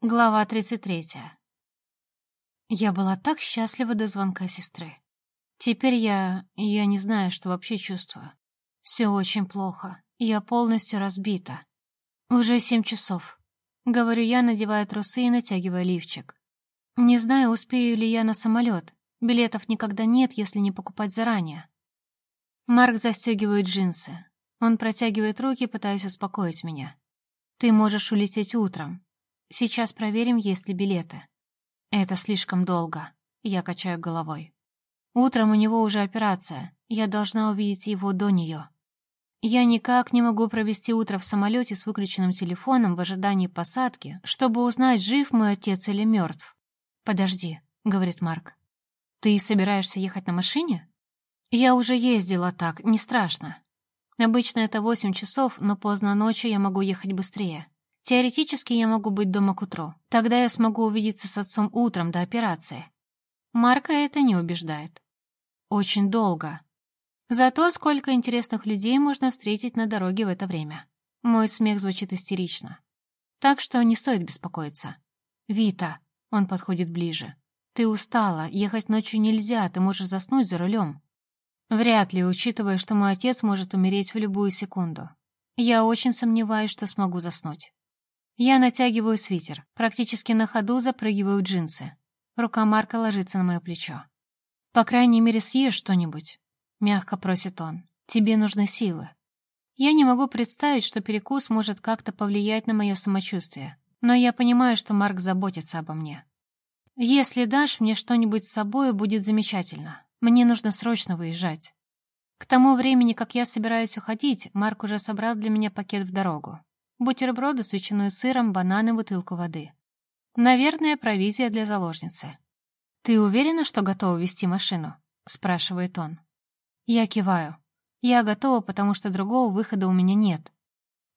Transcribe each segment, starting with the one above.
Глава 33. Я была так счастлива до звонка сестры. Теперь я... я не знаю, что вообще чувствую. Все очень плохо. Я полностью разбита. Уже семь часов. Говорю я, надевая трусы и натягивая лифчик. Не знаю, успею ли я на самолет. Билетов никогда нет, если не покупать заранее. Марк застегивает джинсы. Он протягивает руки, пытаясь успокоить меня. Ты можешь улететь утром, Сейчас проверим, есть ли билеты. Это слишком долго. Я качаю головой. Утром у него уже операция. Я должна увидеть его до нее. Я никак не могу провести утро в самолете с выключенным телефоном в ожидании посадки, чтобы узнать, жив мой отец или мертв. «Подожди», — говорит Марк. «Ты собираешься ехать на машине?» «Я уже ездила так, не страшно. Обычно это восемь часов, но поздно ночью я могу ехать быстрее. Теоретически я могу быть дома к утру. Тогда я смогу увидеться с отцом утром до операции. Марка это не убеждает. Очень долго. Зато сколько интересных людей можно встретить на дороге в это время. Мой смех звучит истерично. Так что не стоит беспокоиться. «Вита», — он подходит ближе, — «ты устала, ехать ночью нельзя, ты можешь заснуть за рулем». Вряд ли, учитывая, что мой отец может умереть в любую секунду. Я очень сомневаюсь, что смогу заснуть. Я натягиваю свитер, практически на ходу запрыгиваю в джинсы. Рука Марка ложится на мое плечо. «По крайней мере, съешь что-нибудь», — мягко просит он. «Тебе нужны силы». Я не могу представить, что перекус может как-то повлиять на мое самочувствие, но я понимаю, что Марк заботится обо мне. «Если дашь мне что-нибудь с собой, будет замечательно. Мне нужно срочно выезжать». К тому времени, как я собираюсь уходить, Марк уже собрал для меня пакет в дорогу бутерброды с ветчиной сыром, бананы, бутылку воды. Наверное, провизия для заложницы. «Ты уверена, что готова вести машину?» — спрашивает он. Я киваю. Я готова, потому что другого выхода у меня нет.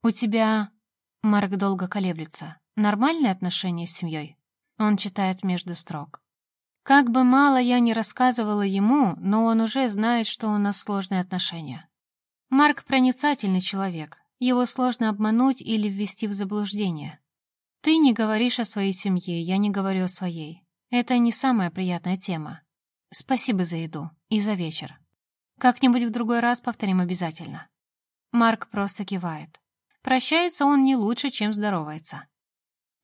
«У тебя...» — Марк долго колеблется. «Нормальные отношения с семьей?» Он читает между строк. Как бы мало я ни рассказывала ему, но он уже знает, что у нас сложные отношения. Марк проницательный человек, его сложно обмануть или ввести в заблуждение. Ты не говоришь о своей семье, я не говорю о своей. Это не самая приятная тема. Спасибо за еду и за вечер. Как-нибудь в другой раз повторим обязательно. Марк просто кивает. Прощается он не лучше, чем здоровается.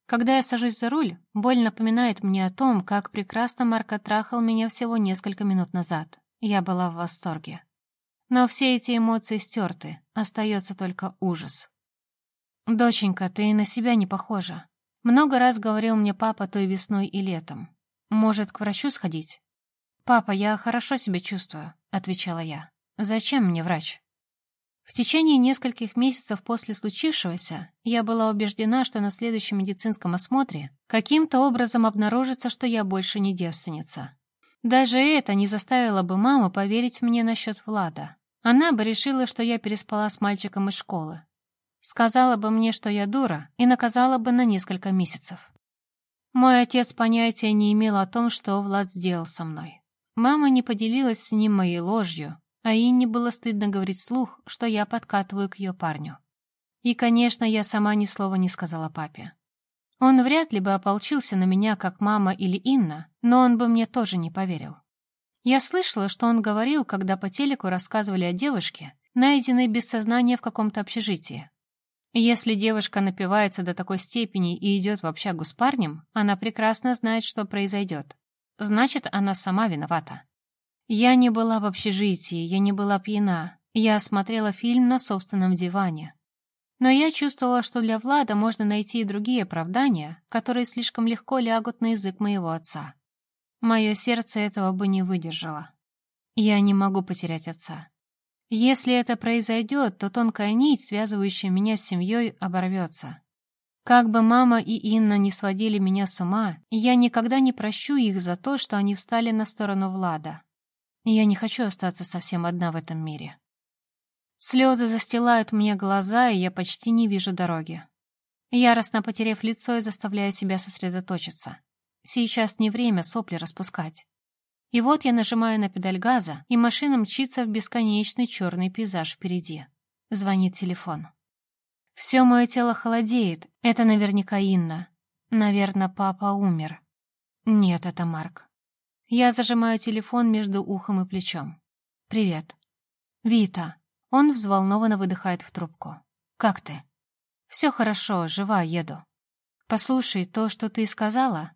Когда я сажусь за руль, боль напоминает мне о том, как прекрасно Марк оттрахал меня всего несколько минут назад. Я была в восторге. Но все эти эмоции стерты, остается только ужас. «Доченька, ты на себя не похожа. Много раз говорил мне папа той весной и летом. Может, к врачу сходить?» «Папа, я хорошо себя чувствую», — отвечала я. «Зачем мне врач?» В течение нескольких месяцев после случившегося я была убеждена, что на следующем медицинском осмотре каким-то образом обнаружится, что я больше не девственница. Даже это не заставило бы маму поверить мне насчет Влада. Она бы решила, что я переспала с мальчиком из школы. Сказала бы мне, что я дура, и наказала бы на несколько месяцев. Мой отец понятия не имел о том, что Влад сделал со мной. Мама не поделилась с ним моей ложью, а Инне было стыдно говорить вслух, что я подкатываю к ее парню. И, конечно, я сама ни слова не сказала папе. Он вряд ли бы ополчился на меня, как мама или Инна, но он бы мне тоже не поверил. Я слышала, что он говорил, когда по телеку рассказывали о девушке, найденной без сознания в каком-то общежитии. Если девушка напивается до такой степени и идет в общагу с парнем, она прекрасно знает, что произойдет. Значит, она сама виновата. Я не была в общежитии, я не была пьяна. Я смотрела фильм на собственном диване. Но я чувствовала, что для Влада можно найти и другие оправдания, которые слишком легко лягут на язык моего отца. Мое сердце этого бы не выдержало. Я не могу потерять отца. Если это произойдет, то тонкая нить, связывающая меня с семьей, оборвется. Как бы мама и Инна не сводили меня с ума, я никогда не прощу их за то, что они встали на сторону Влада. Я не хочу остаться совсем одна в этом мире. Слезы застилают мне глаза, и я почти не вижу дороги. Яростно потеряв лицо и заставляю себя сосредоточиться. Сейчас не время сопли распускать. И вот я нажимаю на педаль газа, и машина мчится в бесконечный черный пейзаж впереди. Звонит телефон. Все мое тело холодеет, это наверняка Инна. Наверное, папа умер. Нет, это Марк. Я зажимаю телефон между ухом и плечом. «Привет». «Вита». Он взволнованно выдыхает в трубку. «Как ты?» «Все хорошо, жива, еду». «Послушай, то, что ты сказала...»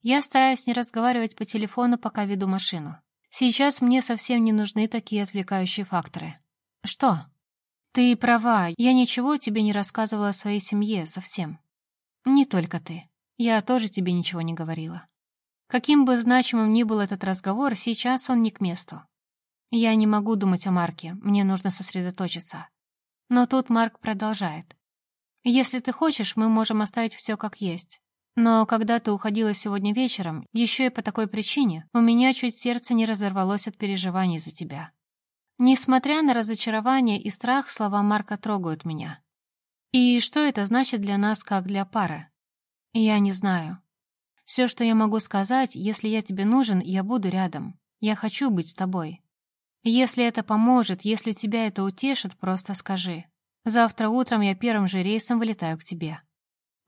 Я стараюсь не разговаривать по телефону, пока веду машину. Сейчас мне совсем не нужны такие отвлекающие факторы. «Что?» «Ты права, я ничего тебе не рассказывала о своей семье совсем. Не только ты. Я тоже тебе ничего не говорила. Каким бы значимым ни был этот разговор, сейчас он не к месту. Я не могу думать о Марке, мне нужно сосредоточиться. Но тут Марк продолжает. Если ты хочешь, мы можем оставить все как есть. Но когда ты уходила сегодня вечером, еще и по такой причине, у меня чуть сердце не разорвалось от переживаний за тебя. Несмотря на разочарование и страх, слова Марка трогают меня. И что это значит для нас, как для пары? Я не знаю. Все, что я могу сказать, если я тебе нужен, я буду рядом. Я хочу быть с тобой. Если это поможет, если тебя это утешит, просто скажи. Завтра утром я первым же рейсом вылетаю к тебе.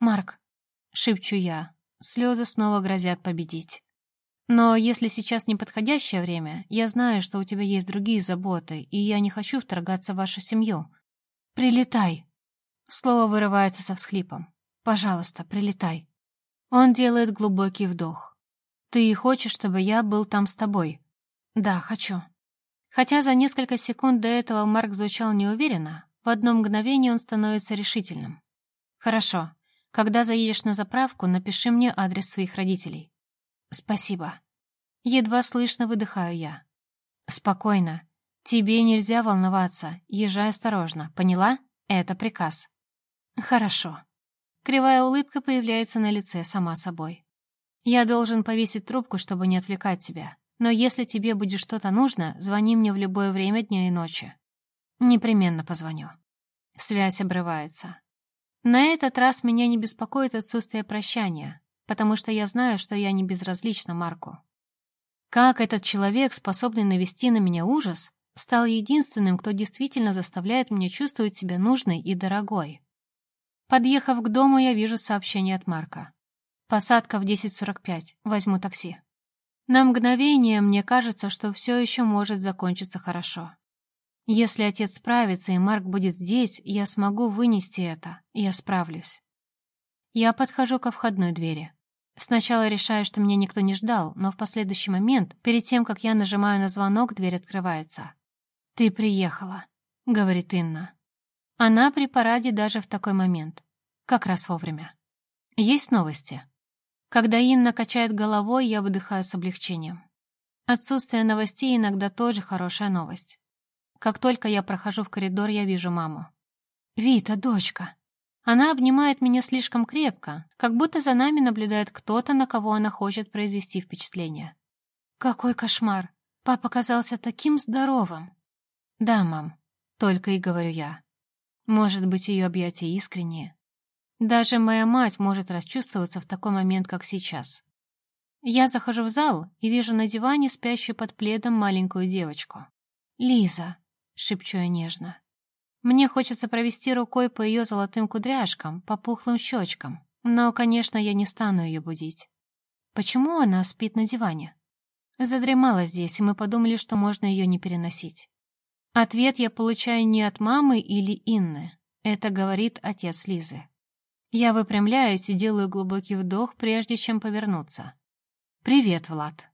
Марк, шепчу я, слезы снова грозят победить. Но если сейчас неподходящее время, я знаю, что у тебя есть другие заботы, и я не хочу вторгаться в вашу семью. Прилетай. Слово вырывается со всхлипом. Пожалуйста, прилетай. Он делает глубокий вдох. Ты хочешь, чтобы я был там с тобой? Да, хочу. Хотя за несколько секунд до этого Марк звучал неуверенно, в одно мгновение он становится решительным. Хорошо. Когда заедешь на заправку, напиши мне адрес своих родителей. «Спасибо». Едва слышно выдыхаю я. «Спокойно. Тебе нельзя волноваться. Езжай осторожно. Поняла? Это приказ». «Хорошо». Кривая улыбка появляется на лице сама собой. «Я должен повесить трубку, чтобы не отвлекать тебя. Но если тебе будет что-то нужно, звони мне в любое время дня и ночи. Непременно позвоню». Связь обрывается. На этот раз меня не беспокоит отсутствие прощания потому что я знаю, что я не безразлична Марку. Как этот человек, способный навести на меня ужас, стал единственным, кто действительно заставляет меня чувствовать себя нужной и дорогой. Подъехав к дому, я вижу сообщение от Марка. Посадка в 10.45. Возьму такси. На мгновение мне кажется, что все еще может закончиться хорошо. Если отец справится и Марк будет здесь, я смогу вынести это, я справлюсь. Я подхожу ко входной двери. Сначала решаю, что меня никто не ждал, но в последующий момент, перед тем, как я нажимаю на звонок, дверь открывается. «Ты приехала», — говорит Инна. Она при параде даже в такой момент. Как раз вовремя. Есть новости. Когда Инна качает головой, я выдыхаю с облегчением. Отсутствие новостей иногда тоже хорошая новость. Как только я прохожу в коридор, я вижу маму. «Вита, дочка!» Она обнимает меня слишком крепко, как будто за нами наблюдает кто-то, на кого она хочет произвести впечатление. Какой кошмар! Папа казался таким здоровым. Да, мам, только и говорю я. Может быть, ее объятия искренние. Даже моя мать может расчувствоваться в такой момент, как сейчас. Я захожу в зал и вижу на диване спящую под пледом маленькую девочку. «Лиза», — шепчу я нежно, мне хочется провести рукой по ее золотым кудряшкам, по пухлым щечкам. Но, конечно, я не стану ее будить. Почему она спит на диване? Задремала здесь, и мы подумали, что можно ее не переносить. Ответ я получаю не от мамы или Инны. Это говорит отец Лизы. Я выпрямляюсь и делаю глубокий вдох, прежде чем повернуться. «Привет, Влад».